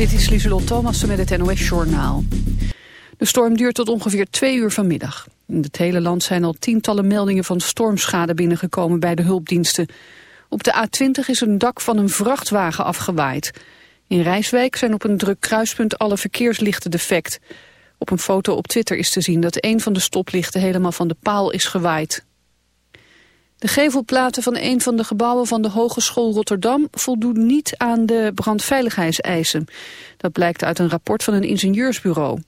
Dit is Lieselot Thomassen met het NOS-journaal. De storm duurt tot ongeveer twee uur vanmiddag. In het hele land zijn al tientallen meldingen van stormschade binnengekomen bij de hulpdiensten. Op de A20 is een dak van een vrachtwagen afgewaaid. In Rijswijk zijn op een druk kruispunt alle verkeerslichten defect. Op een foto op Twitter is te zien dat een van de stoplichten helemaal van de paal is gewaaid. De gevelplaten van een van de gebouwen van de Hogeschool Rotterdam voldoen niet aan de brandveiligheidseisen. Dat blijkt uit een rapport van een ingenieursbureau.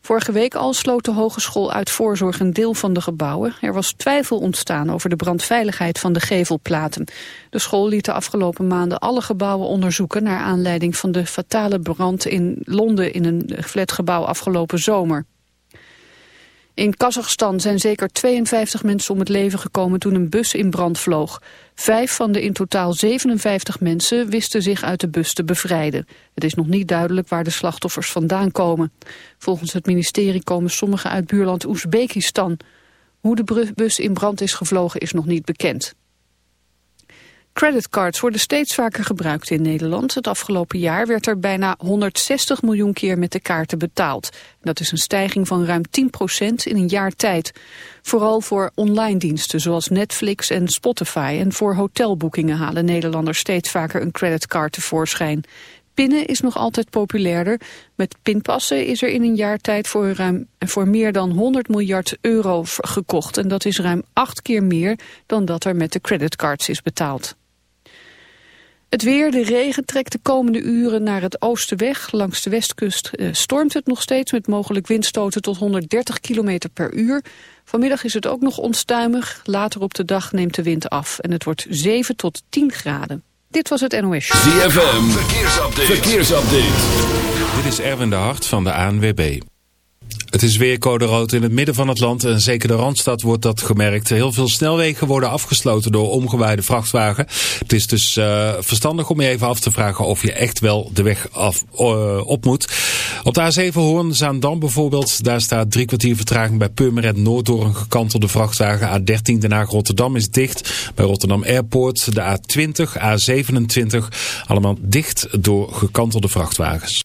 Vorige week al sloot de hogeschool uit voorzorg een deel van de gebouwen. Er was twijfel ontstaan over de brandveiligheid van de gevelplaten. De school liet de afgelopen maanden alle gebouwen onderzoeken... naar aanleiding van de fatale brand in Londen in een flatgebouw afgelopen zomer. In Kazachstan zijn zeker 52 mensen om het leven gekomen toen een bus in brand vloog. Vijf van de in totaal 57 mensen wisten zich uit de bus te bevrijden. Het is nog niet duidelijk waar de slachtoffers vandaan komen. Volgens het ministerie komen sommigen uit buurland Oezbekistan. Hoe de bus in brand is gevlogen is nog niet bekend. Creditcards worden steeds vaker gebruikt in Nederland. Het afgelopen jaar werd er bijna 160 miljoen keer met de kaarten betaald. Dat is een stijging van ruim 10% in een jaar tijd. Vooral voor online diensten zoals Netflix en Spotify. En voor hotelboekingen halen Nederlanders steeds vaker een creditcard tevoorschijn. Pinnen is nog altijd populairder. Met pinpassen is er in een jaar tijd voor, ruim, voor meer dan 100 miljard euro gekocht. En dat is ruim acht keer meer dan dat er met de creditcards is betaald. Het weer, de regen trekt de komende uren naar het oosten weg. Langs de westkust uh, stormt het nog steeds met mogelijk windstoten tot 130 km per uur. Vanmiddag is het ook nog onstuimig. Later op de dag neemt de wind af en het wordt 7 tot 10 graden. Dit was het NOS. ZFM, verkeersupdate. verkeersupdate. Dit is Erwin de Hart van de ANWB. Het is weer code rood in het midden van het land en zeker de Randstad wordt dat gemerkt. Heel veel snelwegen worden afgesloten door omgewaaide vrachtwagen. Het is dus uh, verstandig om je even af te vragen of je echt wel de weg af, uh, op moet. Op de A7 Hoorn-Zaandam bijvoorbeeld, daar staat drie kwartier vertraging bij Purmerend Noord door een gekantelde vrachtwagen. A13 Den Haag-Rotterdam is dicht. Bij Rotterdam Airport de A20, A27, allemaal dicht door gekantelde vrachtwagens.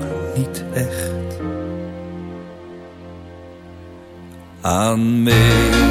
niet echt aan mee.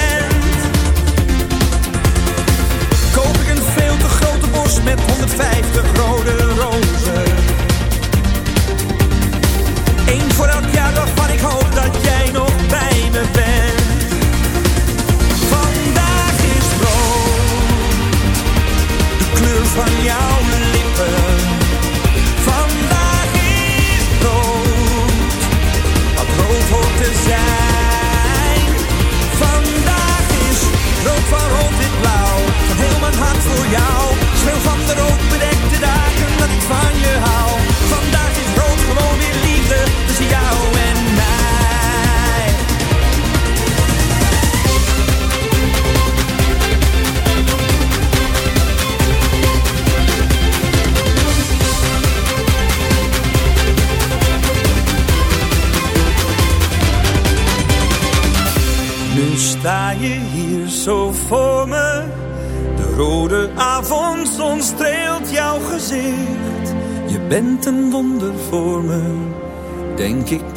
50 rode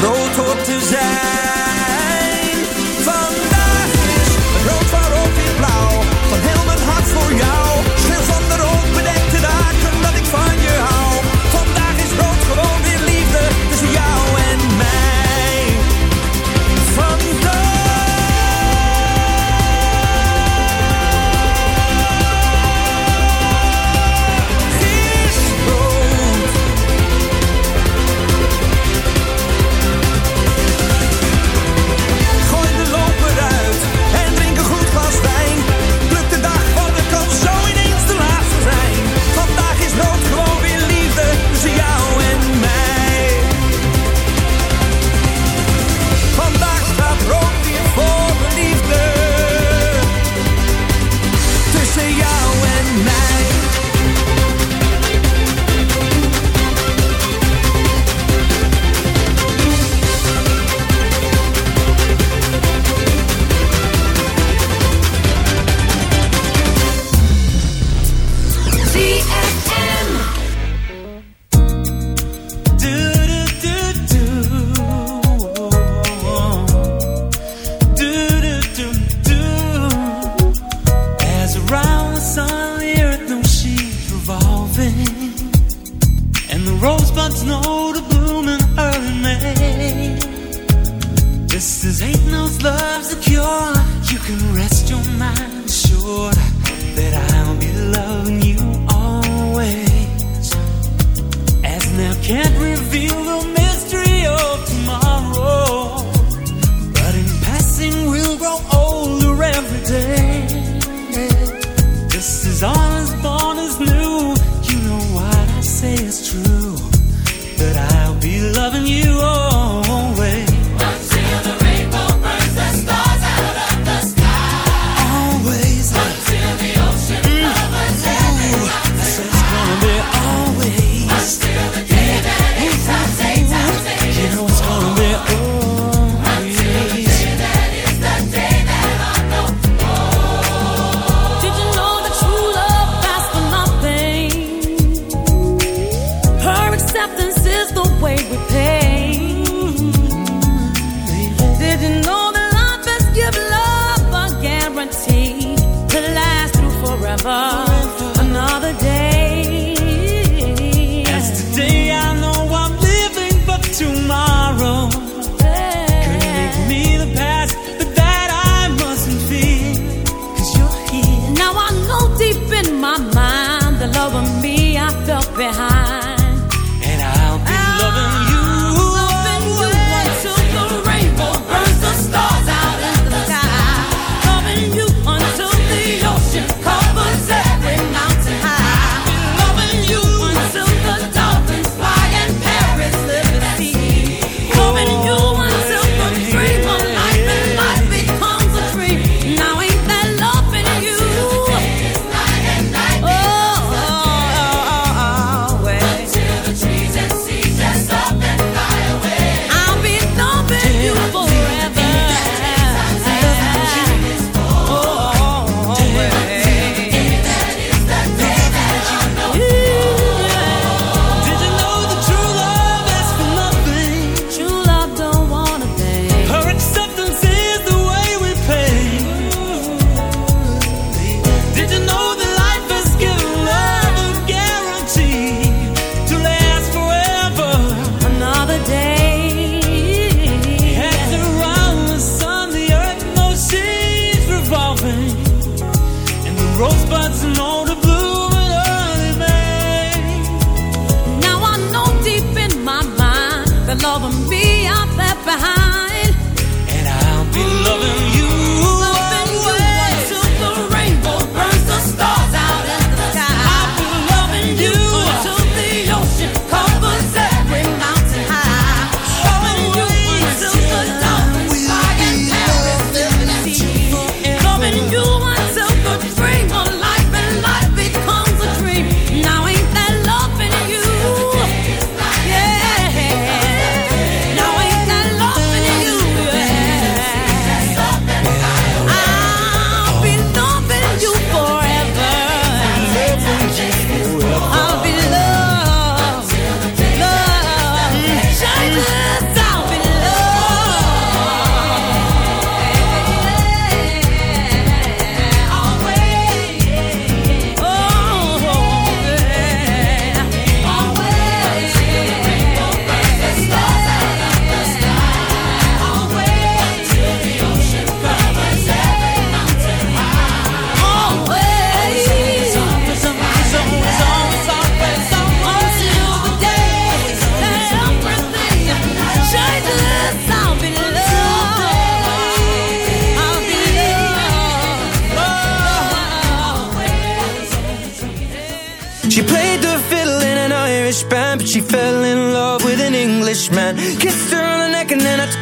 Rood hoort te zijn. Vandaag is rood rood in blauw, van heel mijn hart voor jou. Love me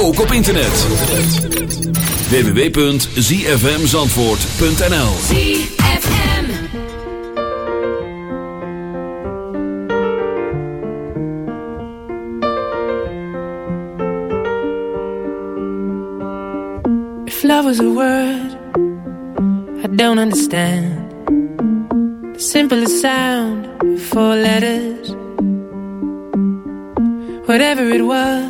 Ook op internet. www.zfmzandvoort.nl ZFM. If love was a word, I don't understand. The simplest sound, four letters. Whatever it was,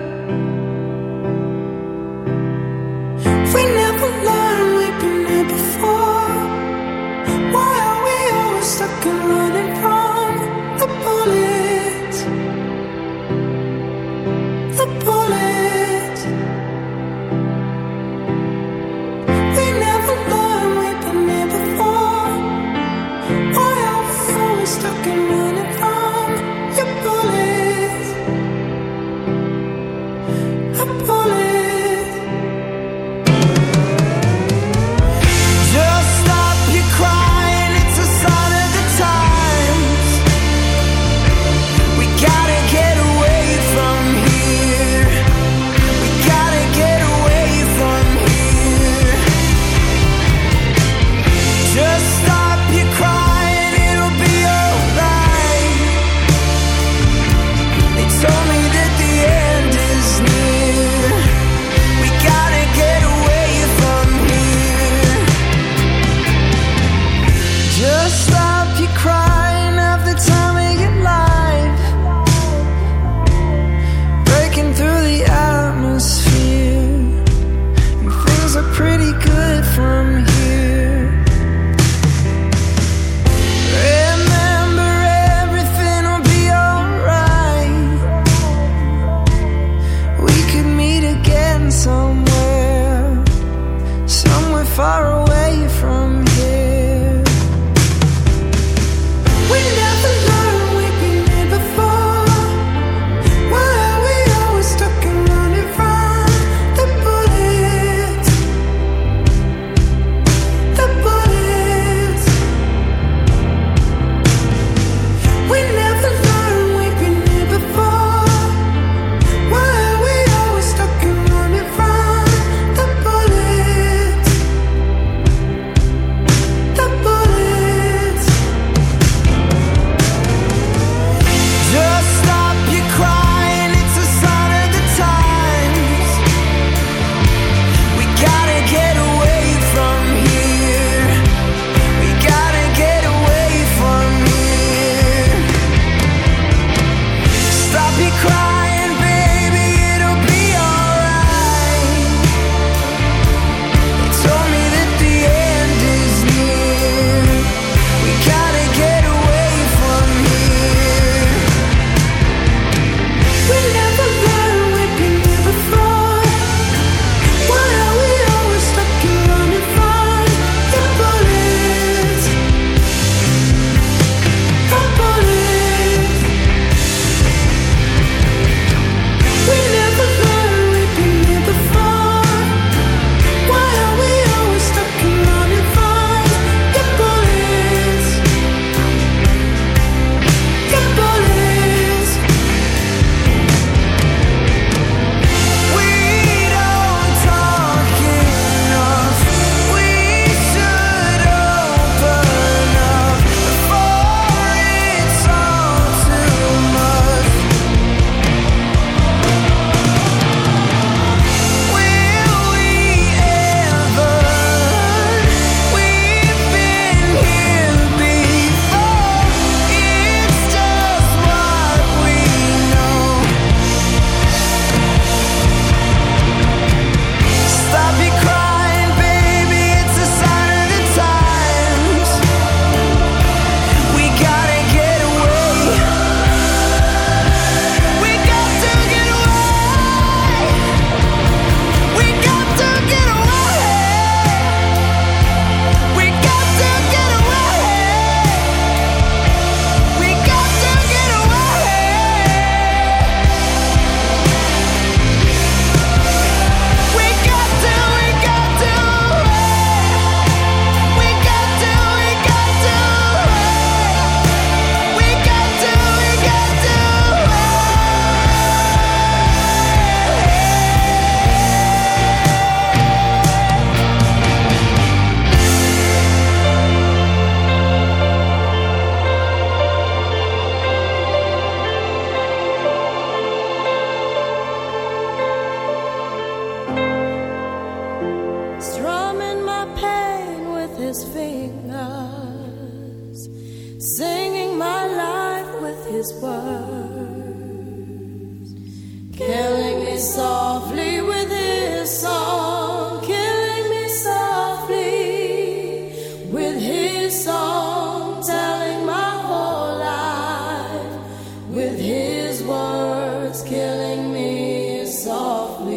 Words killing me softly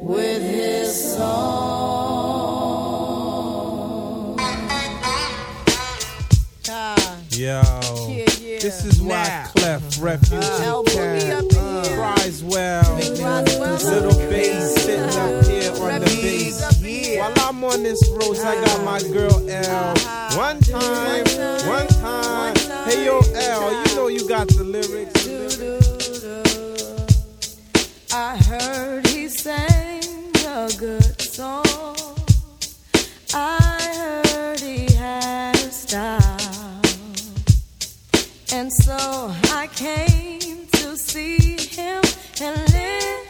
with His song. Yeah, this is why nah. Refuge uh, in well. Little bass sitting up uh-huh. here on the bass. While I'm on this road, I got my girl L. Uh-huh. One time. Hey yo, Al, you know you got the lyrics. Do, do, do. I heard he sang a good song. I heard he had a style. And so I came to see him and live.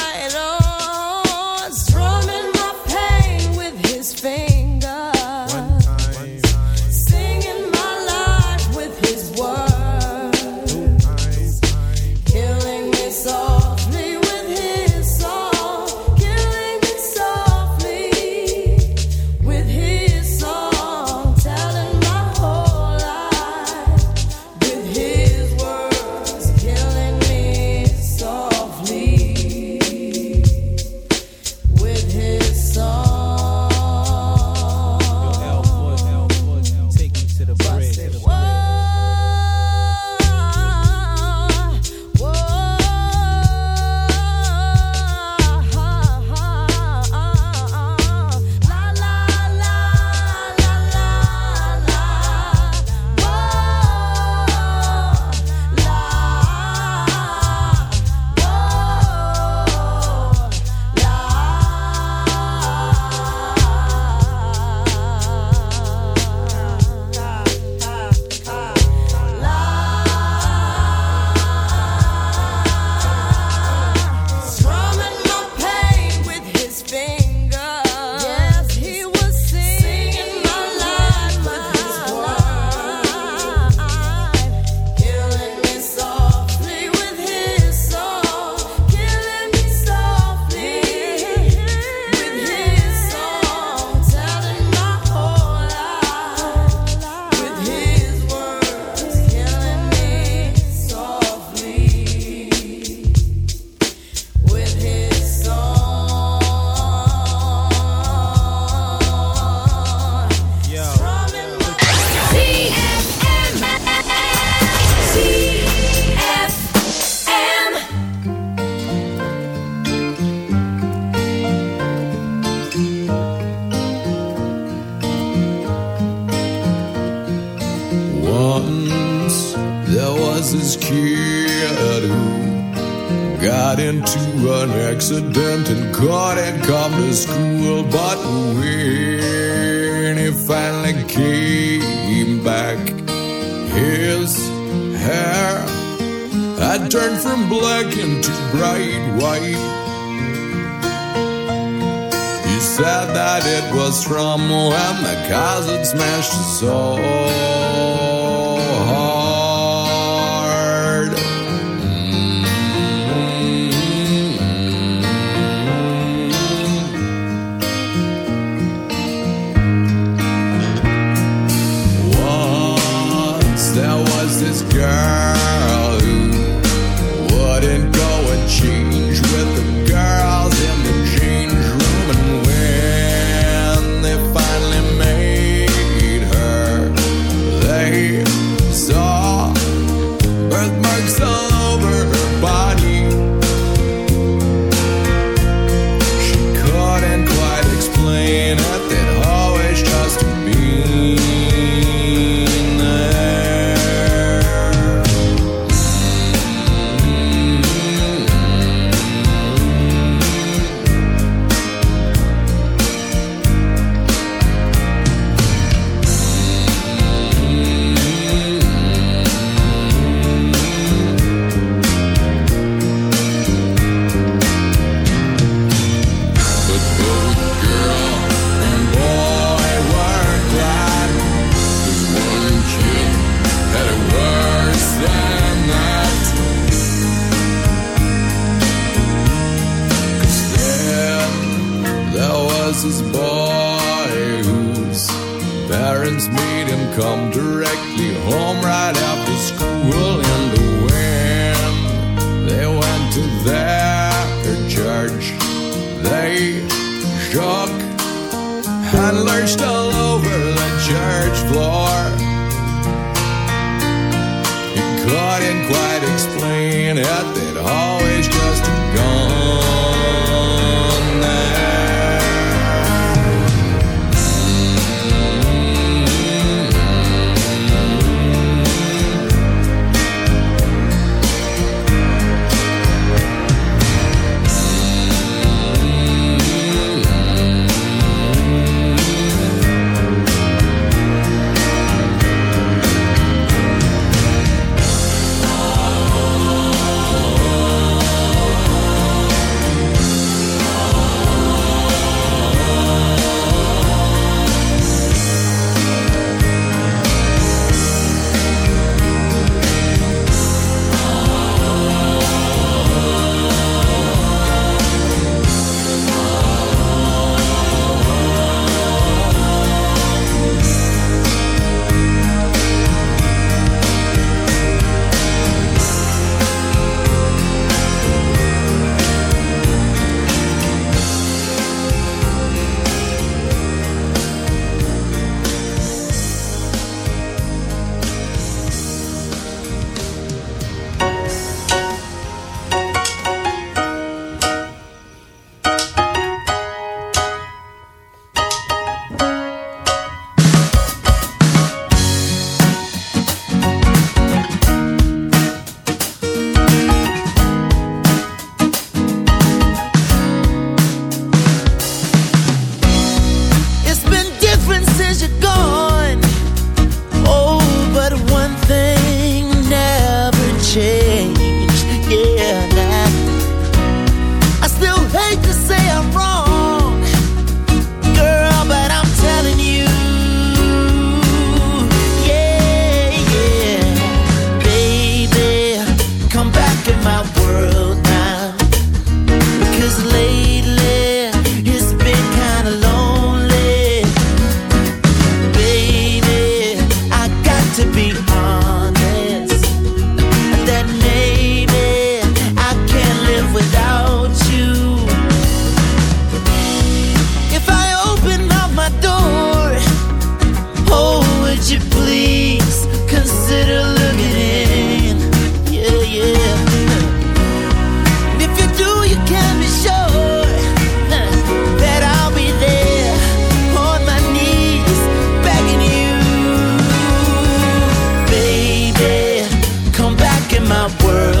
my world.